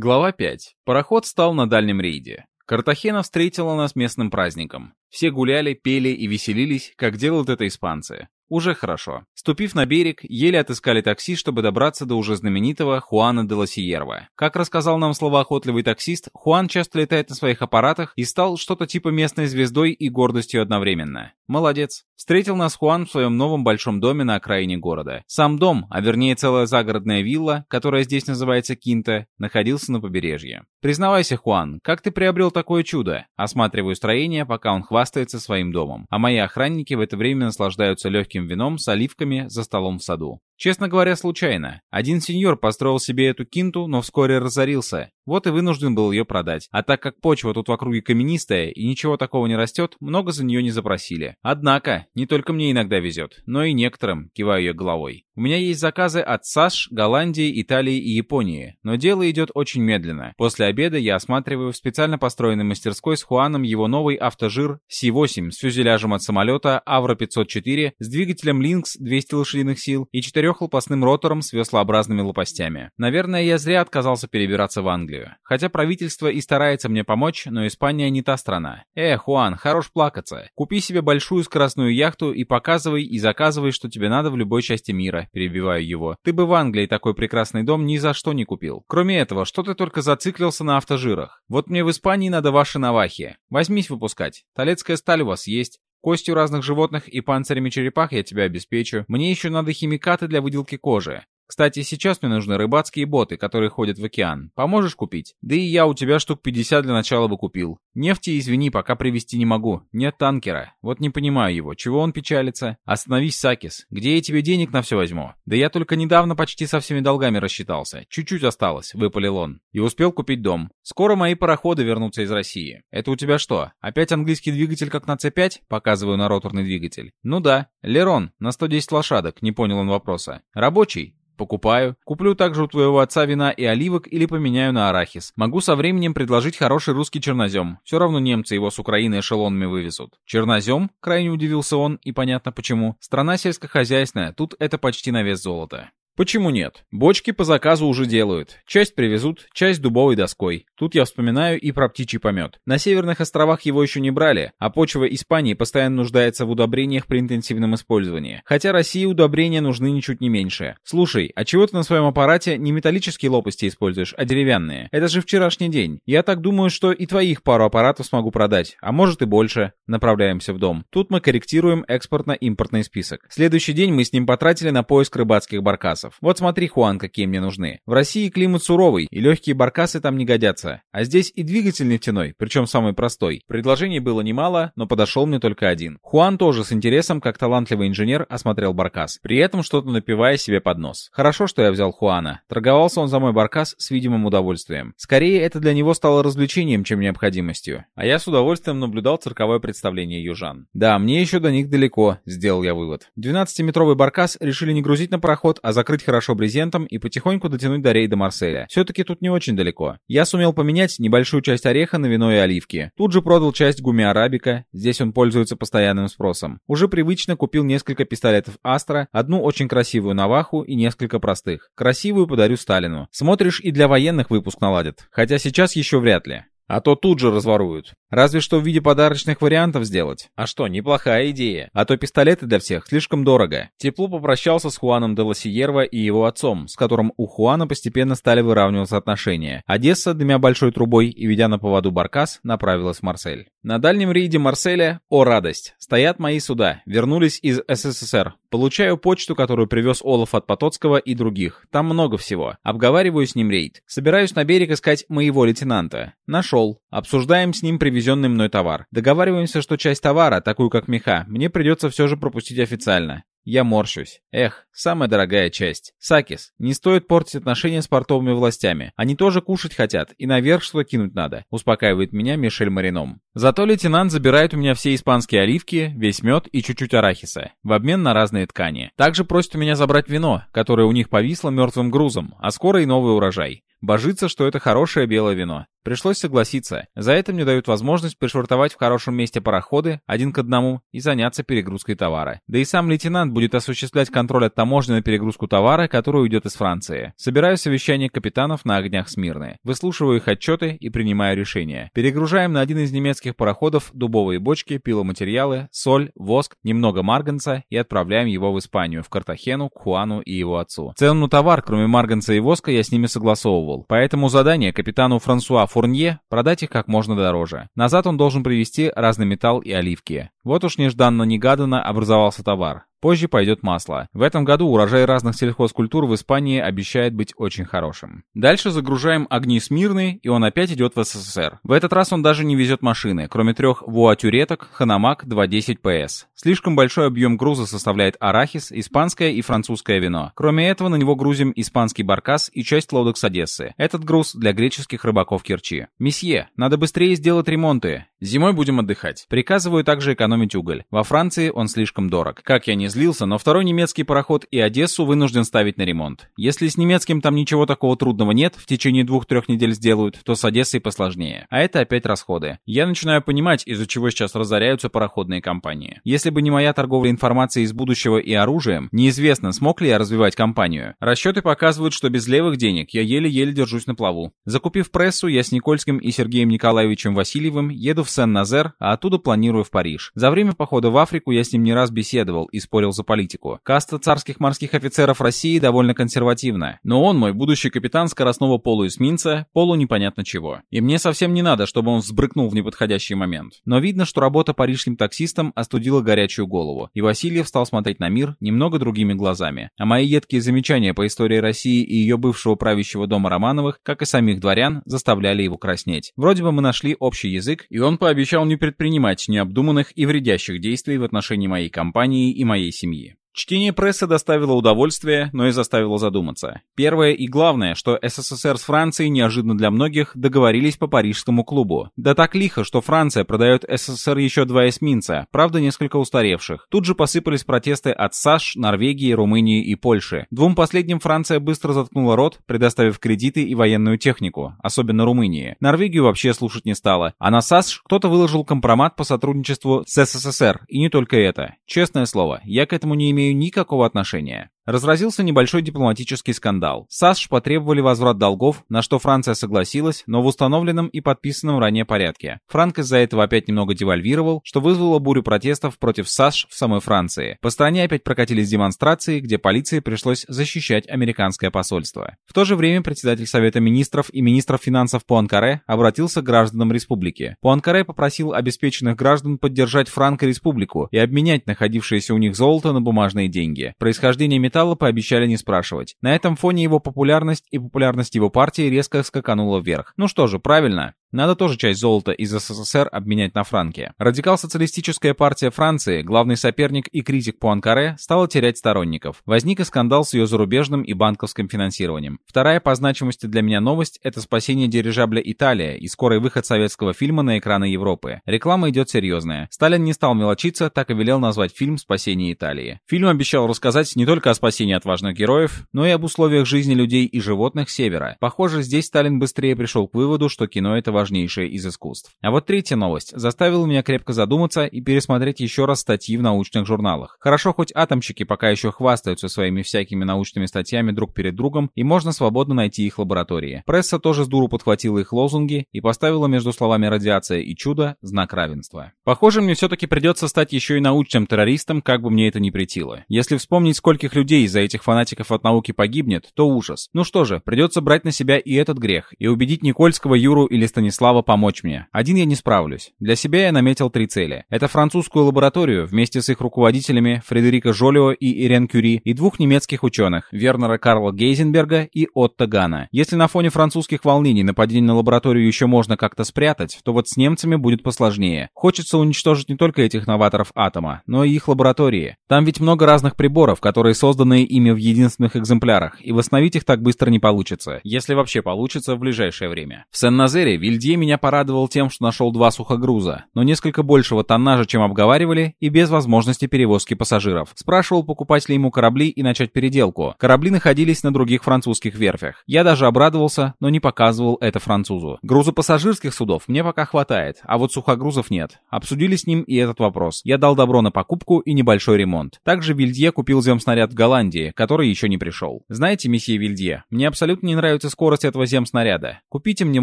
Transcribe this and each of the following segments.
Глава 5. Пароход стал на дальнем рейде. Картахена встретила нас местным праздником. Все гуляли, пели и веселились, как делают это испанцы. Уже хорошо. Ступив на берег, еле отыскали такси, чтобы добраться до уже знаменитого Хуана де Лосиерва. Как рассказал нам словоохотливый таксист, Хуан часто летает на своих аппаратах и стал что-то типа местной звездой и гордостью одновременно. Молодец. Встретил нас Хуан в своем новом большом доме на окраине города. Сам дом, а вернее целая загородная вилла, которая здесь называется Кинта, находился на побережье. Признавайся, Хуан, как ты приобрел такое чудо? Осматриваю строение, пока он хвастается своим домом. А мои охранники в это время наслаждаются легким вином с оливками за столом в саду. Честно говоря, случайно. Один сеньор построил себе эту кинту, но вскоре разорился. Вот и вынужден был ее продать. А так как почва тут в округе каменистая и ничего такого не растет, много за нее не запросили. Однако, не только мне иногда везет, но и некоторым, киваю я головой. У меня есть заказы от САШ, Голландии, Италии и Японии, но дело идет очень медленно. После обеда я осматриваю в специально построенной мастерской с Хуаном его новый автожир Си-8 с фюзеляжем от самолета Авро-504 с двигателем Lynx 200 лошадиных сил и четырехлопастным ротором с веслообразными лопастями. Наверное, я зря отказался перебираться в Англию. Хотя правительство и старается мне помочь, но Испания не та страна. Э, Хуан, хорош плакаться. Купи себе большую скоростную яхту и показывай и заказывай, что тебе надо в любой части мира перебиваю его. «Ты бы в Англии такой прекрасный дом ни за что не купил. Кроме этого, что ты только зациклился на автожирах? Вот мне в Испании надо ваши навахи. Возьмись выпускать. Толецкая сталь у вас есть. Костью разных животных и панцирями черепах я тебя обеспечу. Мне еще надо химикаты для выделки кожи. Кстати, сейчас мне нужны рыбацкие боты, которые ходят в океан. Поможешь купить? Да и я у тебя штук 50 для начала бы купил. Нефти, извини, пока привезти не могу. Нет танкера. Вот не понимаю его. Чего он печалится? Остановись, Сакис. Где я тебе денег на все возьму? Да я только недавно почти со всеми долгами рассчитался. Чуть-чуть осталось, выпалил он. И успел купить дом. Скоро мои пароходы вернутся из России. Это у тебя что? Опять английский двигатель как на C5? Показываю на роторный двигатель. Ну да. Лерон, на 110 лошадок. Не понял он вопроса. Рабочий? Покупаю. Куплю также у твоего отца вина и оливок или поменяю на арахис. Могу со временем предложить хороший русский чернозем. Все равно немцы его с Украины эшелонами вывезут. Чернозем? Крайне удивился он, и понятно почему. Страна сельскохозяйственная, тут это почти на вес золота. Почему нет? Бочки по заказу уже делают. Часть привезут, часть дубовой доской. Тут я вспоминаю и про птичий помет. На северных островах его еще не брали, а почва Испании постоянно нуждается в удобрениях при интенсивном использовании. Хотя России удобрения нужны ничуть не меньше. Слушай, а чего ты на своем аппарате не металлические лопасти используешь, а деревянные? Это же вчерашний день. Я так думаю, что и твоих пару аппаратов смогу продать, а может и больше. Направляемся в дом. Тут мы корректируем экспортно-импортный список. Следующий день мы с ним потратили на поиск рыбацких баркасов баркасов. Вот смотри, Хуан, какие мне нужны. В России климат суровый, и легкие баркасы там не годятся. А здесь и двигатель нефтяной, причем самый простой. Предложений было немало, но подошел мне только один. Хуан тоже с интересом, как талантливый инженер, осмотрел баркас, при этом что-то напивая себе под нос. Хорошо, что я взял Хуана. Торговался он за мой баркас с видимым удовольствием. Скорее, это для него стало развлечением, чем необходимостью. А я с удовольствием наблюдал цирковое представление южан. Да, мне еще до них далеко, сделал я вывод. 12-метровый баркас решили не грузить на пароход, а закрыть хорошо брезентом и потихоньку дотянуть до рейда Марселя. Все-таки тут не очень далеко. Я сумел поменять небольшую часть ореха на вино и оливки. Тут же продал часть гуми арабика, здесь он пользуется постоянным спросом. Уже привычно купил несколько пистолетов Астра, одну очень красивую Наваху и несколько простых. Красивую подарю Сталину. Смотришь, и для военных выпуск наладят. Хотя сейчас еще вряд ли. А то тут же разворуют. Разве что в виде подарочных вариантов сделать. А что, неплохая идея. А то пистолеты для всех слишком дорого. Тепло попрощался с Хуаном де Лосиерва и его отцом, с которым у Хуана постепенно стали выравниваться отношения. Одесса, дымя большой трубой и ведя на поводу Баркас, направилась в Марсель. На дальнем рейде Марселя, о радость, стоят мои суда, вернулись из СССР. Получаю почту, которую привез Олаф от Потоцкого и других. Там много всего. Обговариваю с ним рейд. Собираюсь на берег искать моего лейтенанта. Нашел. Обсуждаем с ним привезенный мной товар. Договариваемся, что часть товара, такую как меха, мне придется все же пропустить официально. Я морщусь. Эх, самая дорогая часть. Сакис, не стоит портить отношения с портовыми властями. Они тоже кушать хотят, и наверх что кинуть надо, успокаивает меня Мишель Марином. Зато лейтенант забирает у меня все испанские оливки, весь мед и чуть-чуть арахиса, в обмен на разные ткани. Также просит у меня забрать вино, которое у них повисло мертвым грузом, а скоро и новый урожай. Божится, что это хорошее белое вино. Пришлось согласиться. За это мне дают возможность пришвартовать в хорошем месте пароходы, один к одному, и заняться перегрузкой товара. Да и сам лейтенант будет осуществлять контроль от таможни на перегрузку товара, который уйдет из Франции. Собираю совещание капитанов на огнях Смирны. Выслушиваю их отчеты и принимаю решения. Перегружаем на один из немецких пароходов дубовые бочки, пиломатериалы, соль, воск, немного марганца и отправляем его в Испанию, в Картахену, к Хуану и его отцу. Цену на товар, кроме марганца и воска, я с ними согласовывал. Поэтому задание капитану Франсуа Фурнье продать их как можно дороже. Назад он должен привезти разный металл и оливки. Вот уж нежданно-негаданно образовался товар. Позже пойдет масло. В этом году урожай разных сельхозкультур в Испании обещает быть очень хорошим. Дальше загружаем огни Смирны, и он опять идет в СССР. В этот раз он даже не везет машины, кроме трех вуатюреток Ханамак 210 PS. Слишком большой объем груза составляет арахис, испанское и французское вино. Кроме этого, на него грузим испанский баркас и часть лодок с Одессы. Этот груз для греческих рыбаков Керчи. «Месье, надо быстрее сделать ремонты. Зимой будем отдыхать. Приказываю также экономить уголь. Во Франции он слишком дорог. Как я не злился, но второй немецкий пароход и Одессу вынужден ставить на ремонт. Если с немецким там ничего такого трудного нет, в течение двух-трех недель сделают, то с Одессой посложнее. А это опять расходы. Я начинаю понимать, из-за чего сейчас разоряются пароходные компании. Если бы не моя торговля информацией из будущего и оружием, неизвестно, смог ли я развивать компанию. Расчеты показывают, что без левых денег я еле-еле держусь на плаву. Закупив прессу, я с Никольским и Сергеем Николаевичем Васильевым еду в Сен-Назер, а оттуда планирую в Париж. За время похода в Африку я с ним не раз беседовал и спорил за политику. Каста царских морских офицеров России довольно консервативна, но он мой будущий капитан скоростного полуэсминца, полу непонятно чего. И мне совсем не надо, чтобы он взбрыкнул в неподходящий момент. Но видно, что работа парижским таксистом остудила горячую голову, и Васильев стал смотреть на мир немного другими глазами. А мои едкие замечания по истории России и ее бывшего правящего дома Романовых, как и самих дворян, заставляли его краснеть. Вроде бы мы нашли общий язык, и он пообещал не предпринимать необдуманных и вредящих действий в отношении моей компании и моей семьи. Чтение прессы доставило удовольствие, но и заставило задуматься. Первое и главное, что СССР с Францией неожиданно для многих договорились по парижскому клубу. Да так лихо, что Франция продает СССР еще два эсминца, правда несколько устаревших. Тут же посыпались протесты от САШ, Норвегии, Румынии и Польши. Двум последним Франция быстро заткнула рот, предоставив кредиты и военную технику, особенно Румынии. Норвегию вообще слушать не стала. А на САШ кто-то выложил компромат по сотрудничеству с СССР, и не только это. Честное слово, я к этому не имею имею никакого отношения разразился небольшой дипломатический скандал. САСШ потребовали возврат долгов, на что Франция согласилась, но в установленном и подписанном ранее порядке. Франк из-за этого опять немного девальвировал, что вызвало бурю протестов против САСШ в самой Франции. По стране опять прокатились демонстрации, где полиции пришлось защищать американское посольство. В то же время председатель Совета министров и министров финансов Пуанкаре обратился к гражданам республики. Пуанкаре попросил обеспеченных граждан поддержать Франко-республику и обменять находившееся у них золото на бумажные деньги. Происхождение металла металла пообещали не спрашивать. На этом фоне его популярность и популярность его партии резко скаканула вверх. Ну что же, правильно. Надо тоже часть золота из СССР обменять на франки. Радикал-социалистическая партия Франции, главный соперник и критик Пуанкаре, стала терять сторонников. Возник и скандал с ее зарубежным и банковским финансированием. Вторая по значимости для меня новость – это спасение дирижабля «Италия» и скорый выход советского фильма на экраны Европы. Реклама идет серьезная. Сталин не стал мелочиться, так и велел назвать фильм «Спасение Италии». Фильм обещал рассказать не только о спасении отважных героев, но и об условиях жизни людей и животных Севера. Похоже, здесь Сталин быстрее пришел к выводу, что кино – это важнейшее из искусств. А вот третья новость заставила меня крепко задуматься и пересмотреть еще раз статьи в научных журналах. Хорошо, хоть атомщики пока еще хвастаются своими всякими научными статьями друг перед другом, и можно свободно найти их лаборатории. Пресса тоже с дуру подхватила их лозунги и поставила между словами «радиация» и «чудо» знак равенства. Похоже, мне все-таки придется стать еще и научным террористом, как бы мне это ни претило. Если вспомнить, скольких людей из-за этих фанатиков от науки погибнет, то ужас. Ну что же, придется брать на себя и этот грех, и убедить Никольского, Юру или Станислава помочь мне. Один я не справлюсь. Для себя я наметил три цели. Это французскую лабораторию вместе с их руководителями Фредерико Жолио и Ирен Кюри и двух немецких ученых Вернера Карла Гейзенберга и Отто Гана. Если на фоне французских волнений нападение на лабораторию еще можно как-то спрятать, то вот с немцами будет посложнее. Хочется уничтожить не только этих новаторов атома, но и их лаборатории. Там ведь много разных приборов, которые созданы ими в единственных экземплярах, и восстановить их так быстро не получится, если вообще получится в ближайшее время. В Сен-Назере Виль Вильдье меня порадовал тем, что нашел два сухогруза, но несколько большего тоннажа, чем обговаривали, и без возможности перевозки пассажиров. Спрашивал, покупать ли ему корабли и начать переделку. Корабли находились на других французских верфях. Я даже обрадовался, но не показывал это французу. Грузопассажирских судов мне пока хватает, а вот сухогрузов нет. Обсудили с ним и этот вопрос. Я дал добро на покупку и небольшой ремонт. Также Вильдье купил земснаряд в Голландии, который еще не пришел. Знаете, месье Вильдье, мне абсолютно не нравится скорость этого земснаряда. Купите мне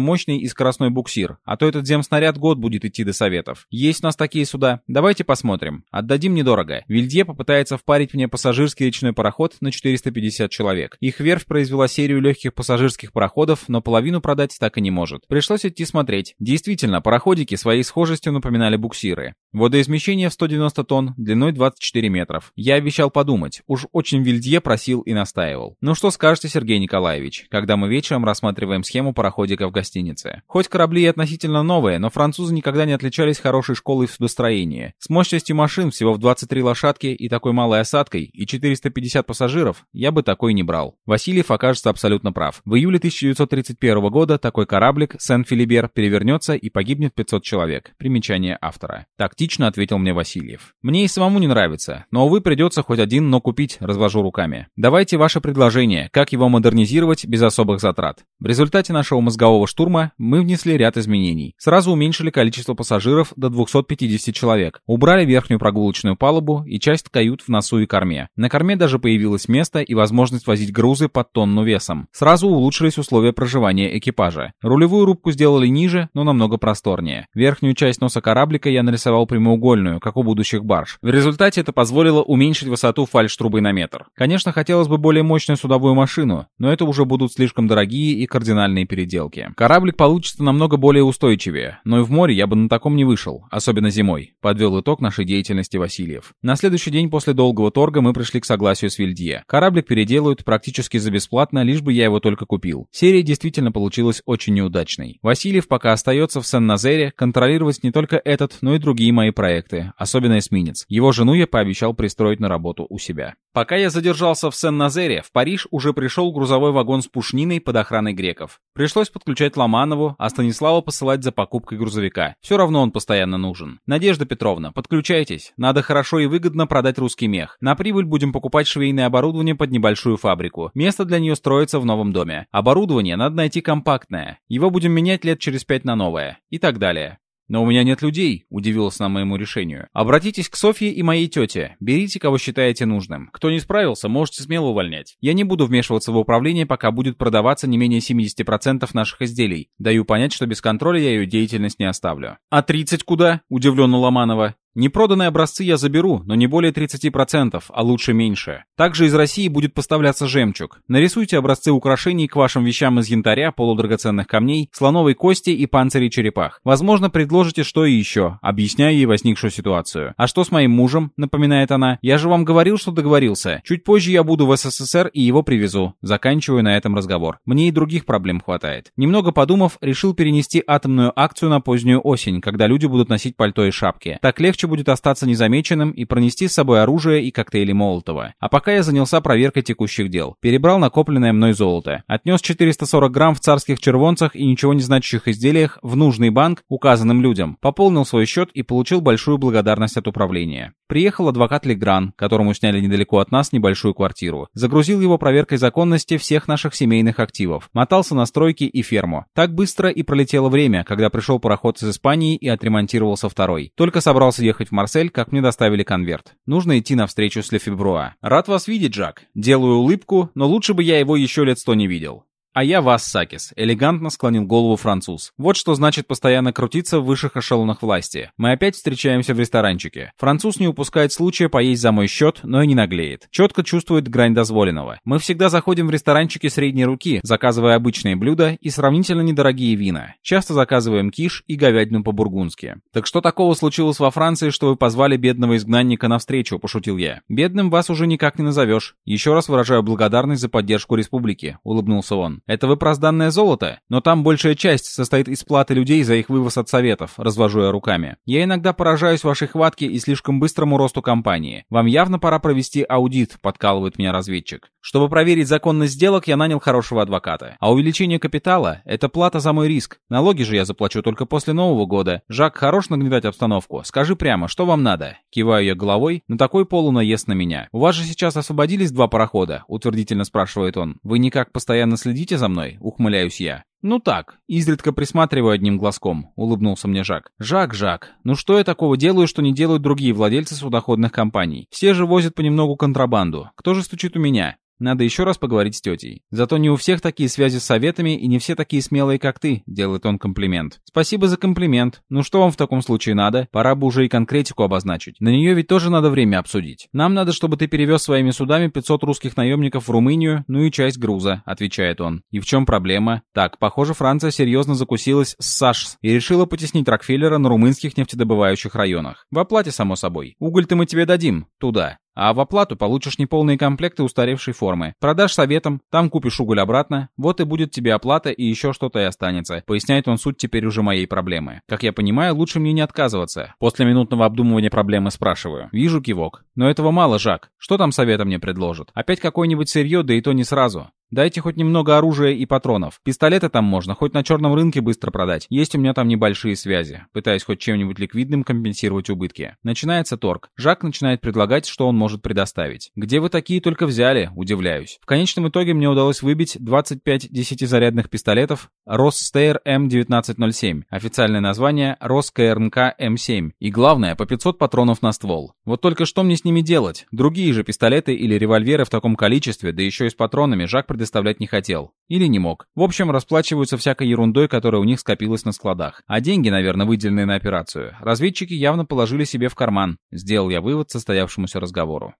мощный и скоростной буксир, а то этот земснаряд год будет идти до советов. Есть у нас такие суда? Давайте посмотрим. Отдадим недорого. Вильдье попытается впарить мне пассажирский речной пароход на 450 человек. Их верфь произвела серию легких пассажирских пароходов, но половину продать так и не может. Пришлось идти смотреть. Действительно, пароходики своей схожестью напоминали буксиры. Водоизмещение в 190 тонн, длиной 24 метров. Я обещал подумать. Уж очень Вильдье просил и настаивал. Ну что скажете, Сергей Николаевич, когда мы вечером рассматриваем схему пароходика в гостинице? Хоть корабли и относительно новые, но французы никогда не отличались хорошей школой в судостроении. С мощностью машин всего в 23 лошадки и такой малой осадкой, и 450 пассажиров, я бы такой не брал. Васильев окажется абсолютно прав. В июле 1931 года такой кораблик Сен-Филибер перевернется и погибнет 500 человек. Примечание автора. Тактично ответил мне Васильев. Мне и самому не нравится, но, увы, придется хоть один, но купить, развожу руками. Давайте ваше предложение, как его модернизировать без особых затрат. В результате нашего мозгового штурма мы внесли ряд изменений. Сразу уменьшили количество пассажиров до 250 человек, убрали верхнюю прогулочную палубу и часть кают в носу и корме. На корме даже появилось место и возможность возить грузы под тонну весом. Сразу улучшились условия проживания экипажа. Рулевую рубку сделали ниже, но намного просторнее. Верхнюю часть носа кораблика я нарисовал прямоугольную, как у будущих барж. В результате это позволило уменьшить высоту фальштрубы на метр. Конечно, хотелось бы более мощную судовую машину, но это уже будут слишком дорогие и кардинальные переделки. Кораблик получится намного более устойчивее, но и в море я бы на таком не вышел, особенно зимой, подвел итог нашей деятельности Васильев. На следующий день после долгого торга мы пришли к согласию с Вильдье. Кораблик переделают практически за бесплатно, лишь бы я его только купил. Серия действительно получилась очень неудачной. Васильев пока остается в Сен-Назере контролировать не только этот, но и другие мои проекты, особенно эсминец. Его жену я пообещал пристроить на работу у себя. Пока я задержался в Сен-Назере, в Париж уже пришел грузовой вагон с пушниной под охраной греков. Пришлось подключать Ломанову, а Станислава посылать за покупкой грузовика. Все равно он постоянно нужен. Надежда Петровна, подключайтесь. Надо хорошо и выгодно продать русский мех. На прибыль будем покупать швейное оборудование под небольшую фабрику. Место для нее строится в новом доме. Оборудование надо найти компактное. Его будем менять лет через пять на новое. И так далее. «Но у меня нет людей», — удивился на моему решению. «Обратитесь к Софье и моей тете. Берите, кого считаете нужным. Кто не справился, можете смело увольнять. Я не буду вмешиваться в управление, пока будет продаваться не менее 70% наших изделий. Даю понять, что без контроля я ее деятельность не оставлю». «А 30 куда?» — удивленно Ломанова. Непроданные образцы я заберу, но не более 30%, а лучше меньше. Также из России будет поставляться жемчуг. Нарисуйте образцы украшений к вашим вещам из янтаря, полудрагоценных камней, слоновой кости и панцирей черепах. Возможно, предложите что и еще, объясняя ей возникшую ситуацию. А что с моим мужем, напоминает она. Я же вам говорил, что договорился. Чуть позже я буду в СССР и его привезу. Заканчиваю на этом разговор. Мне и других проблем хватает. Немного подумав, решил перенести атомную акцию на позднюю осень, когда люди будут носить пальто и шапки. Так легче легче будет остаться незамеченным и пронести с собой оружие и коктейли Молотова. А пока я занялся проверкой текущих дел. Перебрал накопленное мной золото. Отнес 440 грамм в царских червонцах и ничего не значащих изделиях в нужный банк указанным людям. Пополнил свой счет и получил большую благодарность от управления. Приехал адвокат Легран, которому сняли недалеко от нас небольшую квартиру. Загрузил его проверкой законности всех наших семейных активов. Мотался на стройки и ферму. Так быстро и пролетело время, когда пришел пароход из Испании и отремонтировался второй. Только собрался ехать ехать в Марсель, как мне доставили конверт. Нужно идти на встречу с Лефебруа. Рад вас видеть, Жак. Делаю улыбку, но лучше бы я его еще лет сто не видел. «А я вас, Сакис», — элегантно склонил голову француз. «Вот что значит постоянно крутиться в высших эшелонах власти. Мы опять встречаемся в ресторанчике. Француз не упускает случая поесть за мой счет, но и не наглеет. Четко чувствует грань дозволенного. Мы всегда заходим в ресторанчики средней руки, заказывая обычные блюда и сравнительно недорогие вина. Часто заказываем киш и говядину по-бургундски. Так что такого случилось во Франции, что вы позвали бедного изгнанника на встречу, пошутил я. Бедным вас уже никак не назовешь. Еще раз выражаю благодарность за поддержку республики, улыбнулся он. Это вы про сданное золото? Но там большая часть состоит из платы людей за их вывоз от советов, развожу я руками. Я иногда поражаюсь вашей хватке и слишком быстрому росту компании. Вам явно пора провести аудит, подкалывает меня разведчик. Чтобы проверить законность сделок, я нанял хорошего адвоката. А увеличение капитала – это плата за мой риск. Налоги же я заплачу только после Нового года. Жак, хорош нагнетать обстановку. Скажи прямо, что вам надо? Киваю я головой, но такой полунаезд на меня. У вас же сейчас освободились два парохода? Утвердительно спрашивает он. Вы никак постоянно следите за мной? Ухмыляюсь я. «Ну так, изредка присматриваю одним глазком», — улыбнулся мне Жак. «Жак, Жак, ну что я такого делаю, что не делают другие владельцы судоходных компаний? Все же возят понемногу контрабанду. Кто же стучит у меня? Надо еще раз поговорить с тетей. Зато не у всех такие связи с советами, и не все такие смелые, как ты», — делает он комплимент. «Спасибо за комплимент. Ну что вам в таком случае надо? Пора бы уже и конкретику обозначить. На нее ведь тоже надо время обсудить. Нам надо, чтобы ты перевез своими судами 500 русских наемников в Румынию, ну и часть груза», — отвечает он. «И в чем проблема? Так, похоже, Франция серьезно закусилась с САШС и решила потеснить Рокфеллера на румынских нефтедобывающих районах. В оплате, само собой. Уголь-то мы тебе дадим. Туда. А в оплату получишь неполные комплекты устаревшей формы. Продашь советом, там купишь уголь обратно, вот и будет тебе оплата и еще что-то и останется. Поясняет он суть теперь уже моей проблемы. Как я понимаю, лучше мне не отказываться. После минутного обдумывания проблемы спрашиваю. Вижу кивок. Но этого мало, Жак. Что там советом мне предложат? Опять какое-нибудь сырье, да и то не сразу. Дайте хоть немного оружия и патронов. Пистолеты там можно, хоть на черном рынке быстро продать. Есть у меня там небольшие связи. Пытаясь хоть чем-нибудь ликвидным компенсировать убытки. Начинается торг. Жак начинает предлагать, что он может предоставить. Где вы такие только взяли? Удивляюсь. В конечном итоге мне удалось выбить 25 десятизарядных пистолетов Росстейр М1907. Официальное название Роскрнк М7. И главное, по 500 патронов на ствол. Вот только что мне с ними делать? Другие же пистолеты или револьверы в таком количестве, да еще и с патронами, Жак предоставлять не хотел. Или не мог. В общем, расплачиваются всякой ерундой, которая у них скопилась на складах. А деньги, наверное, выделенные на операцию, разведчики явно положили себе в карман. Сделал я вывод состоявшемуся разговору.